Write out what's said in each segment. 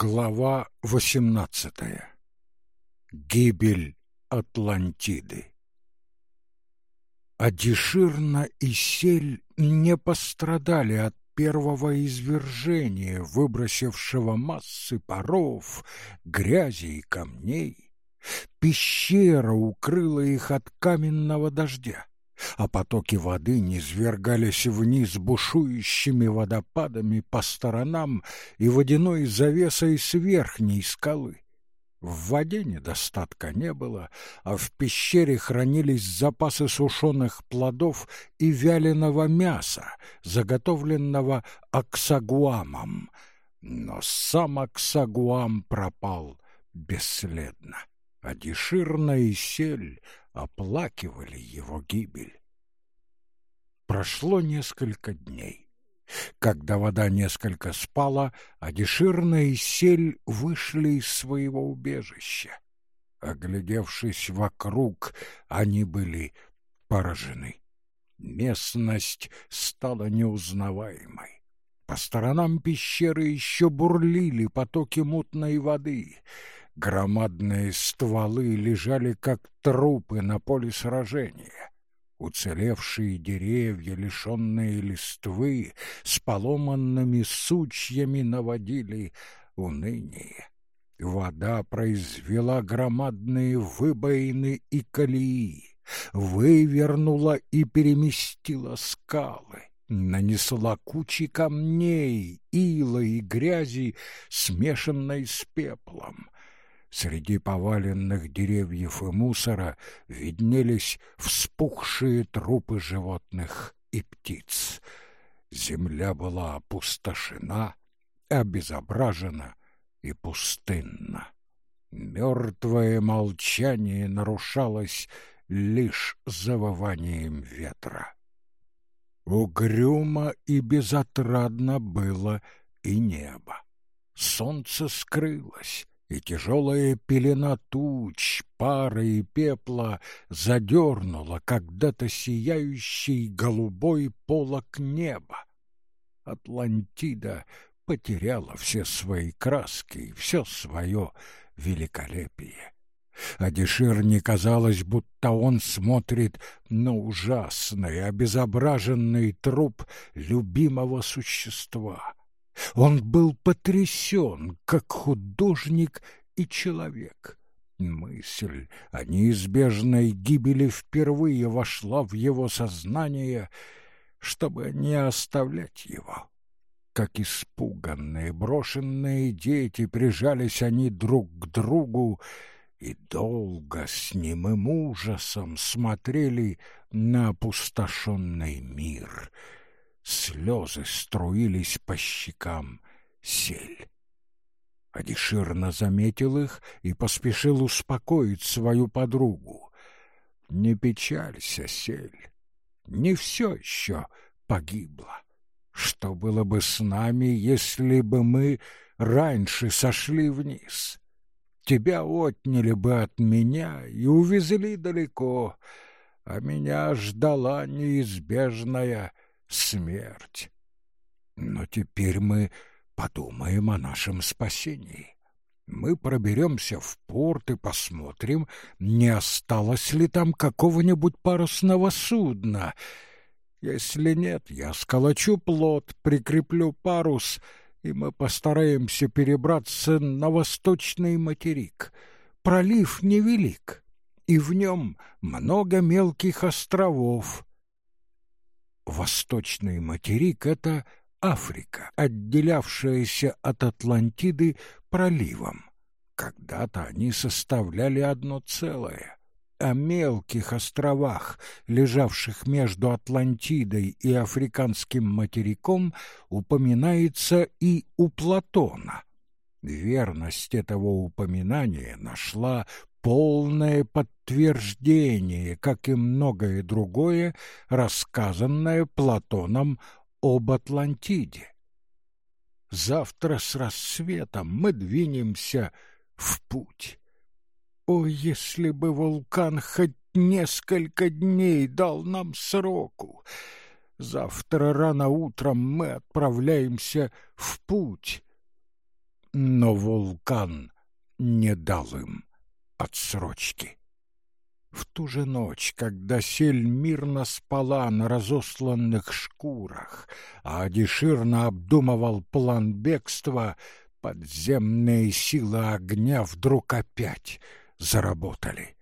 Глава восемнадцатая. Гибель Атлантиды. Адиширна и Сель не пострадали от первого извержения, выбросившего массы паров, грязи и камней. Пещера укрыла их от каменного дождя а потоки воды низвергались вниз бушующими водопадами по сторонам и водяной завесой с верхней скалы. В воде недостатка не было, а в пещере хранились запасы сушеных плодов и вяленого мяса, заготовленного аксагуамом. Но сам аксагуам пропал бесследно, а деширна и сель оплакивали его гибель. Прошло несколько дней. Когда вода несколько спала, Адиширна и Сель вышли из своего убежища. Оглядевшись вокруг, они были поражены. Местность стала неузнаваемой. По сторонам пещеры еще бурлили потоки мутной воды — Громадные стволы лежали, как трупы на поле сражения. Уцелевшие деревья, лишенные листвы, с поломанными сучьями наводили уныние. Вода произвела громадные выбоины и колеи, вывернула и переместила скалы, нанесла кучи камней, ила и грязи, смешанной с пеплом — Среди поваленных деревьев и мусора виднелись вспухшие трупы животных и птиц. Земля была опустошена, обезображена и пустынна. Мертвое молчание нарушалось лишь завыванием ветра. Угрюмо и безотрадно было и небо. Солнце скрылось, и тяжелая пелена туч, пара и пепла задернула когда-то сияющий голубой полок неба. Атлантида потеряла все свои краски и все свое великолепие. А Дешир казалось, будто он смотрит на ужасный, обезображенный труп любимого существа — он был потрясен, как художник и человек. Мысль о неизбежной гибели впервые вошла в его сознание, чтобы не оставлять его. Как испуганные, брошенные дети прижались они друг к другу и долго с немым ужасом смотрели на опустошенный мир — Слезы струились по щекам сель. Адиширно заметил их и поспешил успокоить свою подругу. «Не печалься, сель, не все еще погибло. Что было бы с нами, если бы мы раньше сошли вниз? Тебя отняли бы от меня и увезли далеко, а меня ждала неизбежная смерть. Но теперь мы подумаем о нашем спасении. Мы проберемся в порт и посмотрим, не осталось ли там какого-нибудь парусного судна. Если нет, я сколочу плот, прикреплю парус, и мы постараемся перебраться на восточный материк. Пролив невелик, и в нем много мелких островов, Восточный материк — это Африка, отделявшаяся от Атлантиды проливом. Когда-то они составляли одно целое. О мелких островах, лежавших между Атлантидой и Африканским материком, упоминается и у Платона. Верность этого упоминания нашла полное подтверждение, как и многое другое, рассказанное Платоном об Атлантиде. Завтра с рассветом мы двинемся в путь. О, если бы вулкан хоть несколько дней дал нам сроку! Завтра рано утром мы отправляемся в путь. но вулкан не дал им отсрочки. В ту же ночь, когда сель мирно спала на разосланных шкурах, а Адиширно обдумывал план бегства, подземные силы огня вдруг опять заработали.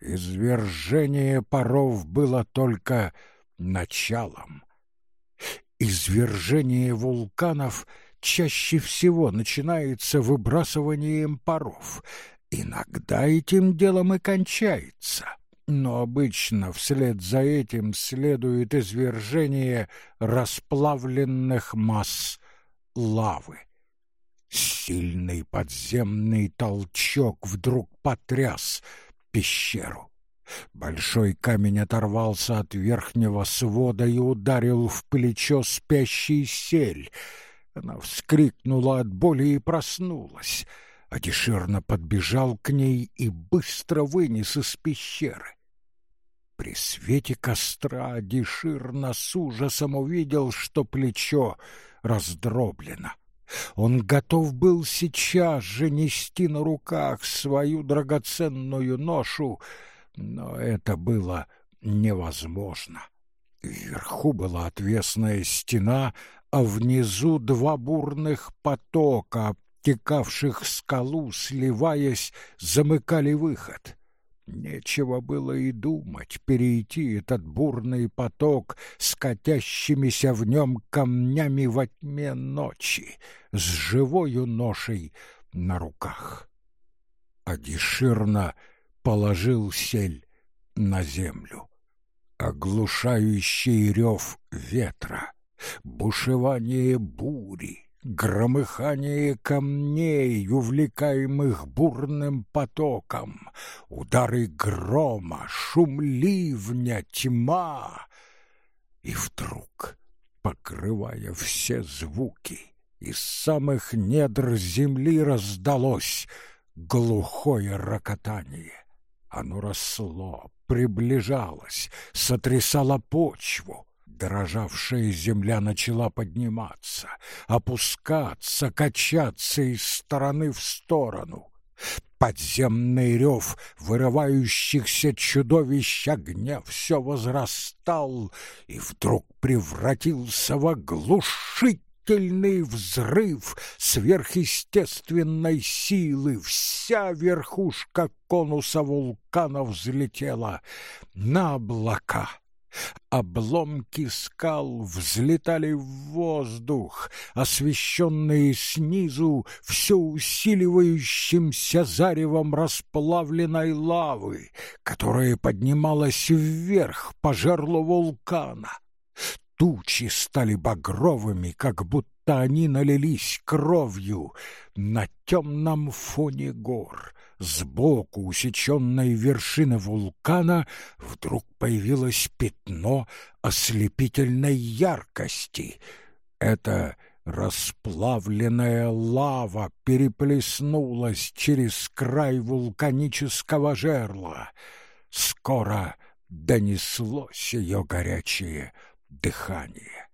Извержение паров было только началом. Извержение вулканов чаще всего начинается выбрасыванием паров. Иногда этим делом и кончается, но обычно вслед за этим следует извержение расплавленных масс лавы. Сильный подземный толчок вдруг потряс пещеру. Большой камень оторвался от верхнего свода и ударил в плечо спящий сель. Она вскрикнула от боли и проснулась. Адиширно подбежал к ней и быстро вынес из пещеры. При свете костра Адиширно с ужасом увидел, что плечо раздроблено. Он готов был сейчас же нести на руках свою драгоценную ношу, но это было невозможно. Вверху была отвесная стена, а внизу два бурных потока, обтекавших скалу, сливаясь, замыкали выход. Нечего было и думать перейти этот бурный поток с катящимися в нем камнями во тьме ночи, с живою ношей на руках. Адиширно положил сель на землю. Оглушающий рев ветра, бушевание бури, громыхание камней, увлекаемых бурным потоком, удары грома, шум ливня, тьма. И вдруг, покрывая все звуки, из самых недр земли раздалось глухое рокотание. Оно росло, приближалось, сотрясало почву. Дрожавшая земля начала подниматься, опускаться, качаться из стороны в сторону. Подземный рев вырывающихся чудовищ огня все возрастал и вдруг превратился в оглушительный взрыв сверхъестественной силы. Вся верхушка конуса вулкана взлетела на облака. Обломки скал взлетали в воздух, освещенные снизу все усиливающимся заревом расплавленной лавы, которая поднималась вверх по жерлу вулкана. Тучи стали багровыми, как будто они налились кровью на темном фоне гор. Сбоку усеченной вершины вулкана вдруг появилось пятно ослепительной яркости. Это расплавленная лава переплеснулась через край вулканического жерла. Скоро донеслось ее горячее дыхание.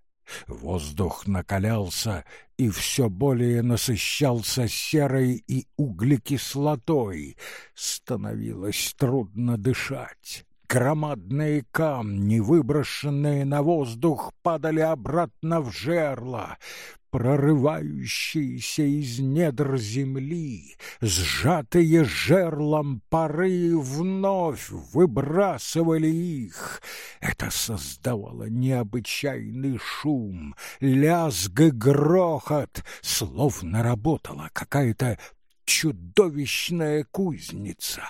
Воздух накалялся и все более насыщался серой и углекислотой. Становилось трудно дышать. Громадные камни, выброшенные на воздух, падали обратно в жерло прорывающиеся из недр земли, сжатые жерлом пары вновь выбрасывали их. Это создавало необычайный шум, лязг и грохот, словно работала какая-то чудовищная кузница.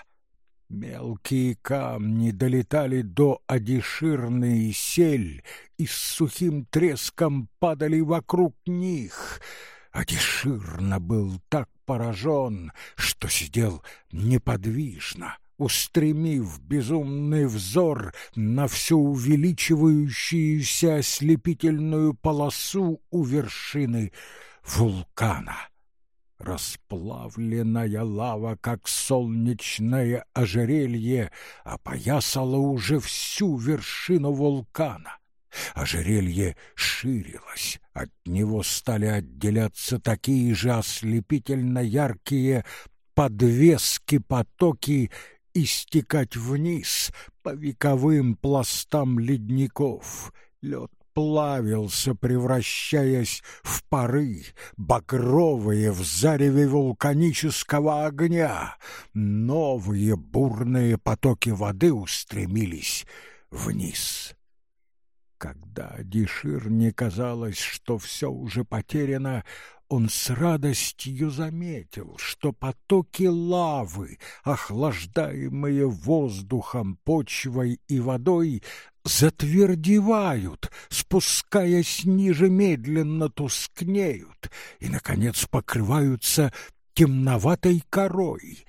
Мелкие камни долетали до одиширной сель и с сухим треском падали вокруг них. Одиширно был так поражен, что сидел неподвижно, устремив безумный взор на всю увеличивающуюся ослепительную полосу у вершины вулкана. Расплавленная лава, как солнечное ожерелье, опоясала уже всю вершину вулкана. Ожерелье ширилось, От него стали отделяться такие же ослепительно яркие подвески потоки и стекать вниз по вековым пластам ледников. Лед плавился, превращаясь в пары, багровые в зареве вулканического огня. Новые бурные потоки воды устремились вниз. Когда Дишир не казалось, что все уже потеряно, он с радостью заметил, что потоки лавы, охлаждаемые воздухом, почвой и водой, затвердевают, спускаясь ниже, медленно тускнеют и, наконец, покрываются темноватой корой.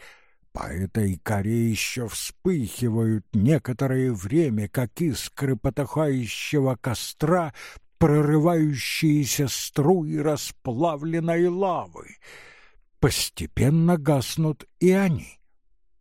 По этой коре еще вспыхивают некоторое время, как искры потухающего костра, прорывающиеся струи расплавленной лавы. Постепенно гаснут и они.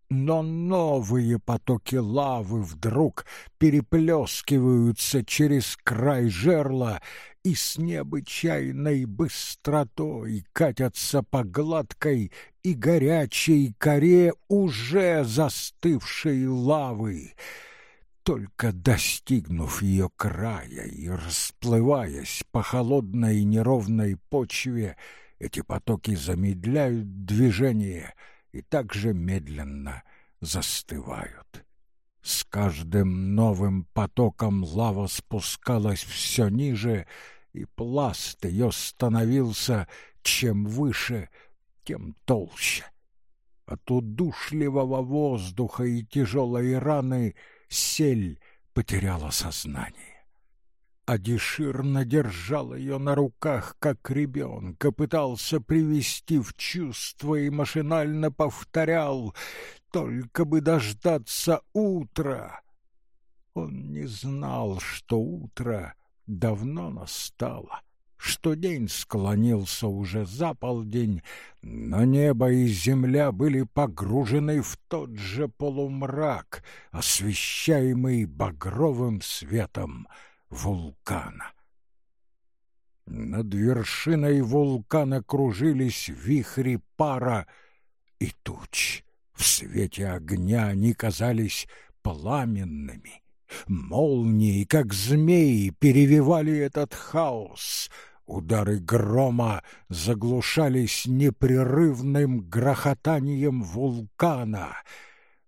Но новые потоки лавы вдруг переплескиваются через край жерла и с необычайной быстротой катятся по гладкой и горячей коре уже застывшей лавы — только достигнув ее края и расплываясь по холодной и неровной почве, эти потоки замедляют движение и также медленно застывают. С каждым новым потоком лава спускалась все ниже, и пласт ее становился чем выше, тем толще. От удушливого воздуха и тяжелой раны — сель потеряла сознание. Адишир надержал ее на руках, как ребенка, пытался привести в чувство и машинально повторял «Только бы дождаться утра!» Он не знал, что утро давно настало что день склонился уже за полдень, но небо и земля были погружены в тот же полумрак, освещаемый багровым светом вулкана. Над вершиной вулкана кружились вихри пара и туч. В свете огня они казались пламенными. Молнии, как змеи, перевивали этот хаос. Удары грома заглушались непрерывным грохотанием вулкана.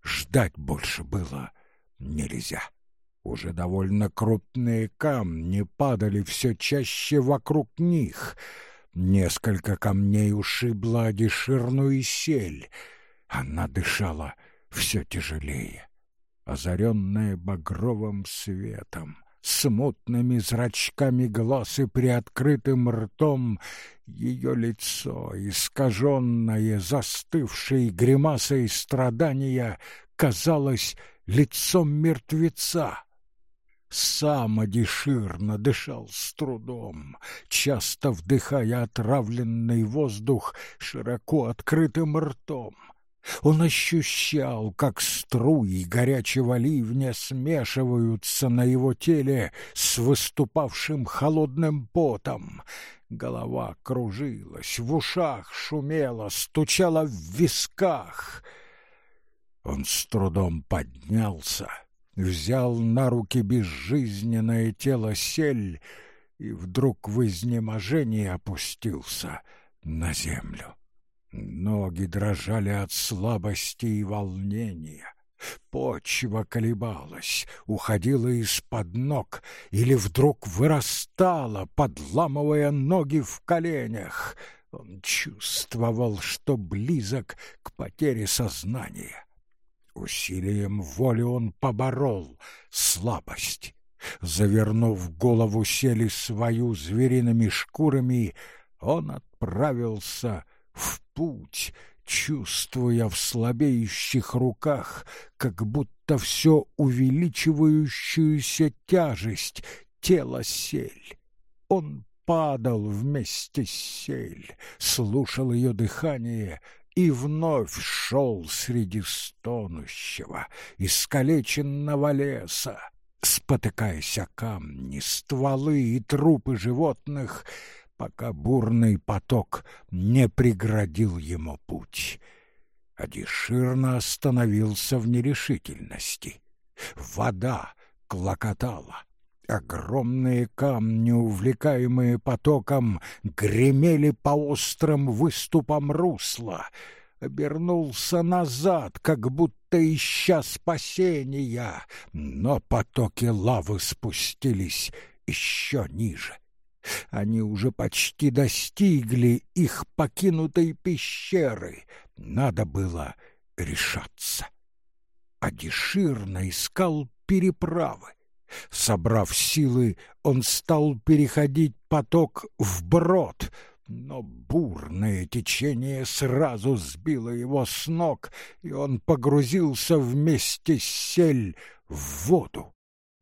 Ждать больше было нельзя. Уже довольно крупные камни падали все чаще вокруг них. Несколько камней ушибло одеширную сель. Она дышала все тяжелее озаренная багровым светом, смутными зрачками глаз и приоткрытым ртом, ее лицо, искаженное, застывшей гримасой страдания, казалось лицом мертвеца. Сам одеширно дышал с трудом, часто вдыхая отравленный воздух широко открытым ртом. Он ощущал, как струи горячего ливня смешиваются на его теле с выступавшим холодным потом. Голова кружилась, в ушах шумела, стучала в висках. Он с трудом поднялся, взял на руки безжизненное тело сель и вдруг в изнеможении опустился на землю. Ноги дрожали от слабости и волнения. Почва колебалась, уходила из-под ног или вдруг вырастала, подламывая ноги в коленях. Он чувствовал, что близок к потере сознания. Усилием воли он поборол слабость. Завернув голову сели свою звериными шкурами, он отправился в путь, чувствуя в слабеющих руках как будто все увеличивающуюся тяжесть тела сель. Он падал вместе с сель, слушал ее дыхание и вновь шел среди стонущего, искалеченного леса, спотыкаясь о камни, стволы и трупы животных, пока бурный поток не преградил ему путь. Адиширно остановился в нерешительности. Вода клокотала. Огромные камни, увлекаемые потоком, гремели по острым выступам русла. Обернулся назад, как будто ища спасения, но потоки лавы спустились еще ниже. Они уже почти достигли их покинутой пещеры. Надо было решаться. Адиширно искал переправы. Собрав силы, он стал переходить поток вброд, но бурное течение сразу сбило его с ног, и он погрузился вместе с сель в воду.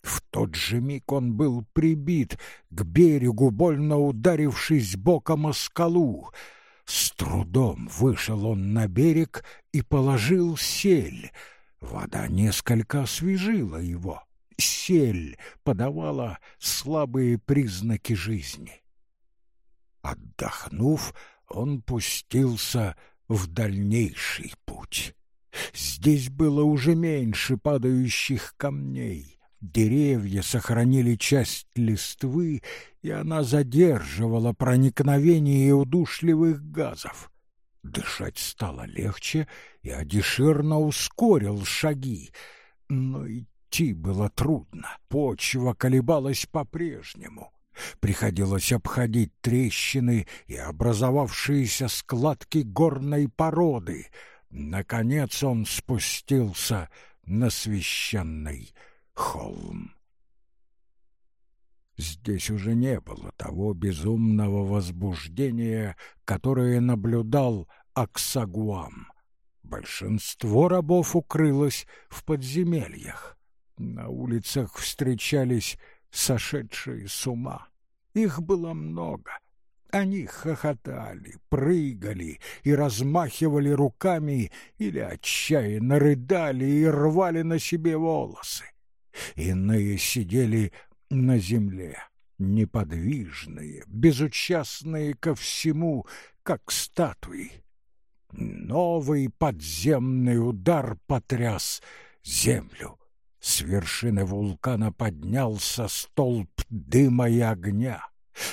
В тот же миг он был прибит к берегу, больно ударившись боком о скалу. С трудом вышел он на берег и положил сель. Вода несколько освежила его. Сель подавала слабые признаки жизни. Отдохнув, он пустился в дальнейший путь. Здесь было уже меньше падающих камней. Деревья сохранили часть листвы, и она задерживала проникновение удушливых газов. Дышать стало легче, и Адиширно ускорил шаги, но идти было трудно, почва колебалась по-прежнему. Приходилось обходить трещины и образовавшиеся складки горной породы. Наконец он спустился на священный холм. Здесь уже не было того безумного возбуждения, которое наблюдал Аксагуам. Большинство рабов укрылось в подземельях. На улицах встречались сошедшие с ума. Их было много. Они хохотали, прыгали и размахивали руками или отчаянно рыдали и рвали на себе волосы. Иные сидели на земле, неподвижные, безучастные ко всему, как статуи. Новый подземный удар потряс землю. С вершины вулкана поднялся столб дыма и огня,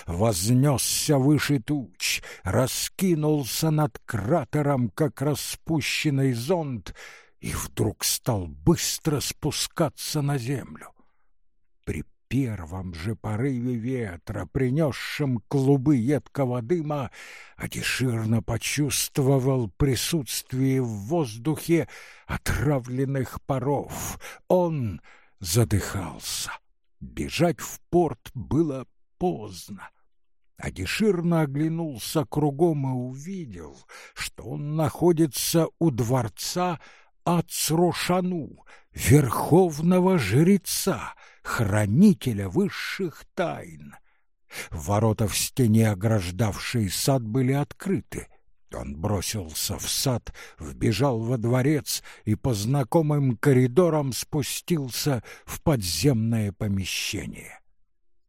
вознесся выше туч, раскинулся над кратером, как распущенный зонт, и вдруг стал быстро спускаться на землю. При первом же порыве ветра, принесшем клубы едкого дыма, Адиширно почувствовал присутствие в воздухе отравленных паров. Он задыхался. Бежать в порт было поздно. Адиширно оглянулся кругом и увидел, что он находится у дворца Ацрошану, верховного жреца, хранителя высших тайн. Ворота в стене, ограждавшие сад, были открыты. Он бросился в сад, вбежал во дворец и по знакомым коридорам спустился в подземное помещение.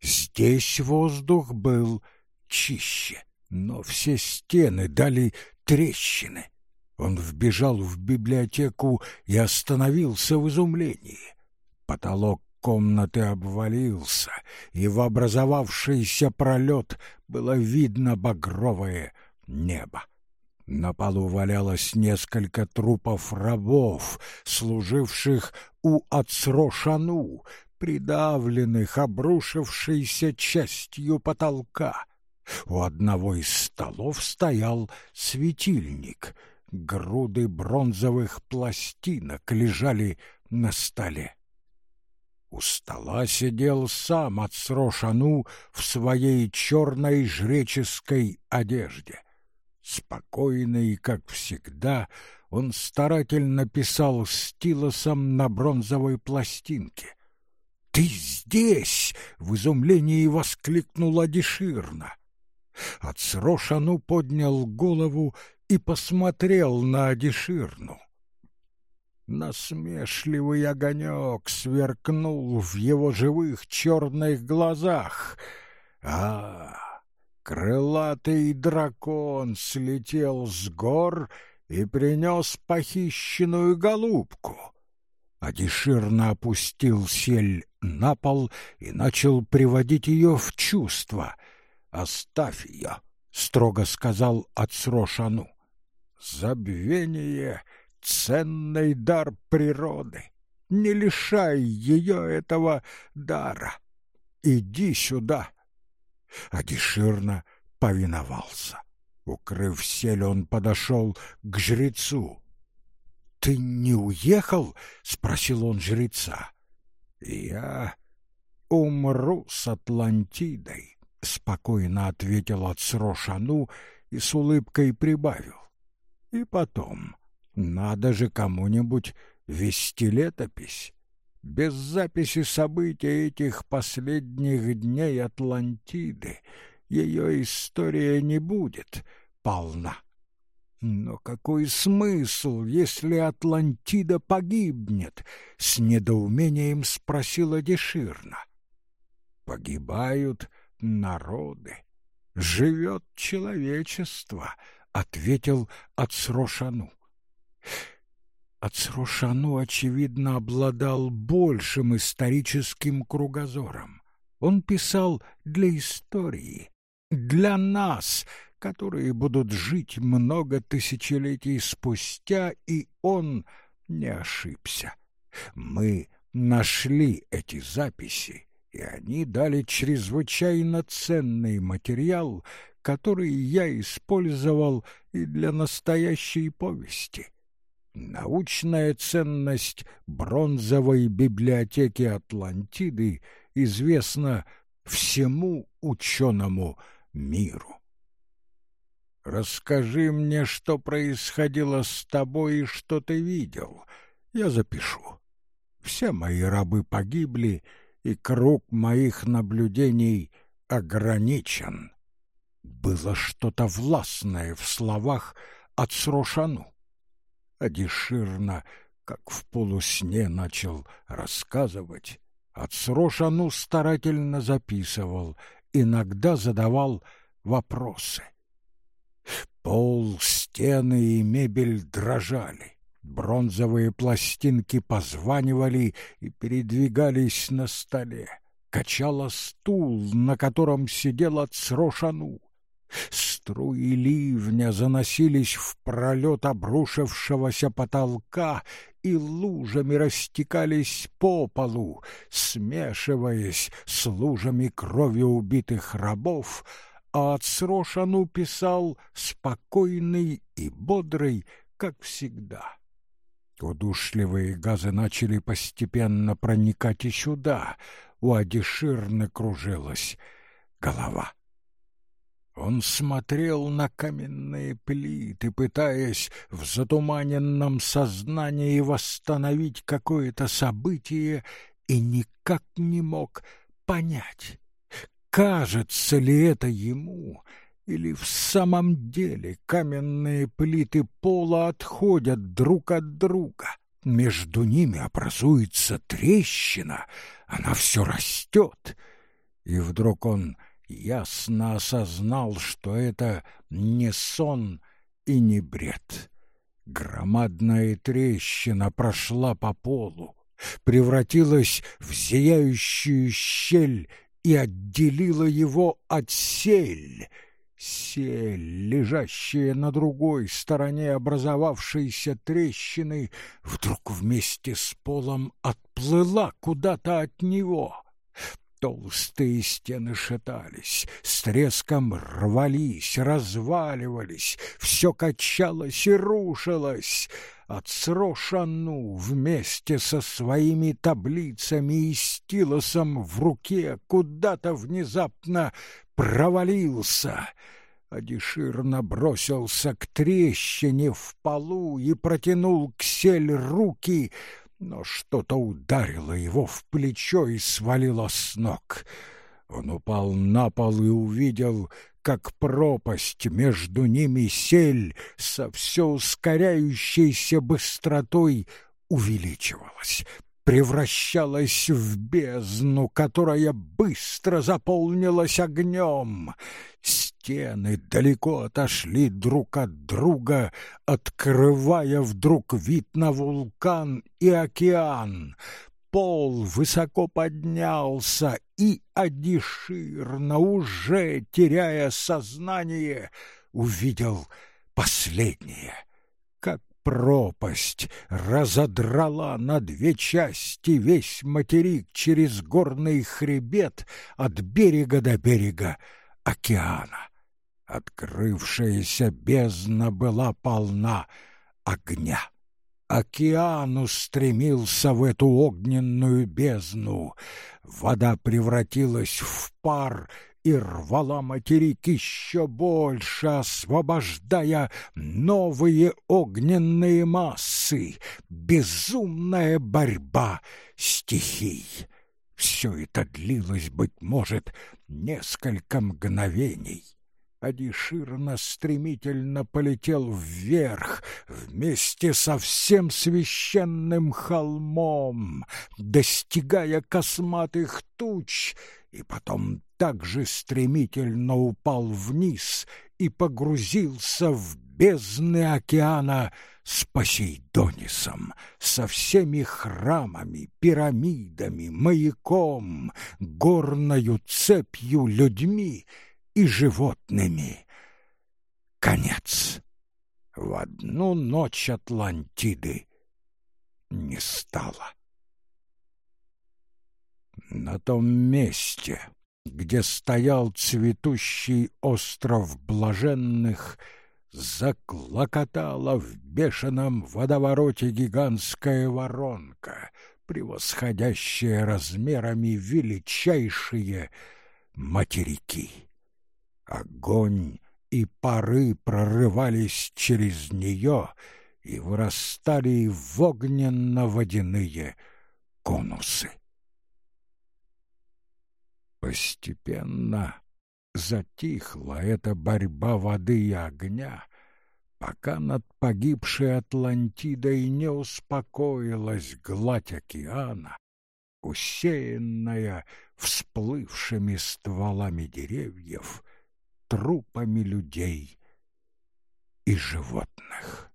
Здесь воздух был чище, но все стены дали трещины. Он вбежал в библиотеку и остановился в изумлении. Потолок комнаты обвалился, и в образовавшийся пролет было видно багровое небо. На полу валялось несколько трупов рабов, служивших у Ацрошану, придавленных обрушившейся частью потолка. У одного из столов стоял светильник — груды бронзовых пластинок лежали на столе. У стола сидел сам Ацрошану в своей черной жреческой одежде. Спокойный, как всегда, он старательно писал стилосом на бронзовой пластинке. «Ты здесь!» — в изумлении воскликнула Деширна. Ацрошану поднял голову и посмотрел на Адиширну. Насмешливый огонек сверкнул в его живых черных глазах. А, крылатый дракон слетел с гор и принес похищенную голубку. Адиширно опустил сель на пол и начал приводить ее в чувство. «Оставь ее», — строго сказал Ацрошану. «Забвение ценный дар природы. Не лишай ее этого дара. Иди сюда. Адиширна повиновался. Укрыв сель, он подошел к жрецу. «Ты не уехал?» — спросил он жреца. «Я умру с Атлантидой», — спокойно ответил Ацрошану и с улыбкой прибавил. «И потом, надо же кому-нибудь вести летопись. Без записи событий этих последних дней Атлантиды ее история не будет полна. Но какой смысл, если Атлантида погибнет? С недоумением спросила Деширна. Погибают народы, живет человечество, ответил Ацрошану. Ацрушану, очевидно, обладал большим историческим кругозором. Он писал для истории, для нас, которые будут жить много тысячелетий спустя, и он не ошибся. Мы нашли эти записи, и они дали чрезвычайно ценный материал, который я использовал и для настоящей повести. Научная ценность бронзовой библиотеки Атлантиды известна всему ученому миру. Расскажи мне, что происходило с тобой и что ты видел. Я запишу. Все мои рабы погибли, и круг моих наблюдений ограничен. Было что-то властное в словах от Срошану. Адиширна, как в полусне, начал рассказывать. Ацрошану старательно записывал, иногда задавал вопросы. Пол, стены и мебель дрожали. Бронзовые пластинки позванивали и передвигались на столе. Качало стул, на котором сидел Ацрошану. Струи ливня заносились в пролет обрушившегося потолка и лужами растекались по полу, смешиваясь с лужами крови убитых рабов, а Ацрошану писал спокойный и бодрый, как всегда. Удушливые газы начали постепенно проникать и сюда, у Адиширны кружилась голова. Он смотрел на каменные плиты, пытаясь в затуманенном сознании восстановить какое-то событие, и никак не мог понять, кажется ли это ему, или в самом деле каменные плиты пола отходят друг от друга. Между ними образуется трещина, она все растет, и вдруг он ясно осознал, что это не сон и не бред. Громадная трещина прошла по полу, превратилась в зияющую щель и отделила его от сель. Сель, лежащая на другой стороне образовавшейся трещины, вдруг вместе с полом отплыла куда-то от него. Толстые стены шатались, с треском рвались, разваливались, все качалось и рушилось. Отсрошану вместе со своими таблицами и стилосом в руке куда-то внезапно провалился. Адишир набросился к трещине в полу и протянул к сель руки — но что-то ударило его в плечо и свалило с ног. Он упал на пол и увидел, как пропасть между ними сель со все ускоряющейся быстротой увеличивалась, превращалась в бездну, которая быстро заполнилась огнем. Стены далеко отошли друг от друга, открывая вдруг вид на вулкан и океан. Пол высоко поднялся, и Адиширна, уже теряя сознание, увидел последнее — пропасть разодрала на две части весь материк через горный хребет от берега до берега океана. Открывшаяся бездна была полна огня. Океан устремился в эту огненную бездну. Вода превратилась в пар и рвала материк еще больше, освобождая новые огненные массы, безумная борьба стихий. Все это длилось, быть может, несколько мгновений. Адиширна стремительно полетел вверх вместе со всем священным холмом, достигая косматых туч, и потом так же стремительно упал вниз и погрузился в бездны океана с Посейдонисом, со всеми храмами, пирамидами, маяком, горною цепью, людьми и животными. Конец. В одну ночь Атлантиды не стало. На том месте, где стоял цветущий остров блаженных, заклокотала в бешеном водовороте гигантская воронка, превосходящая размерами величайшие материки. Огонь и пары прорывались через нее и вырастали в огненно-водяные конусы. Постепенно затихла эта борьба воды и огня, пока над погибшей Атлантидой не успокоилась гладь океана, усеянная всплывшими стволами деревьев, трупами людей и животных.